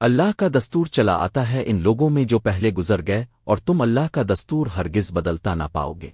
اللہ کا دستور چلا آتا ہے ان لوگوں میں جو پہلے گزر گئے اور تم اللہ کا دستور ہرگز بدلتا نہ پاؤ گے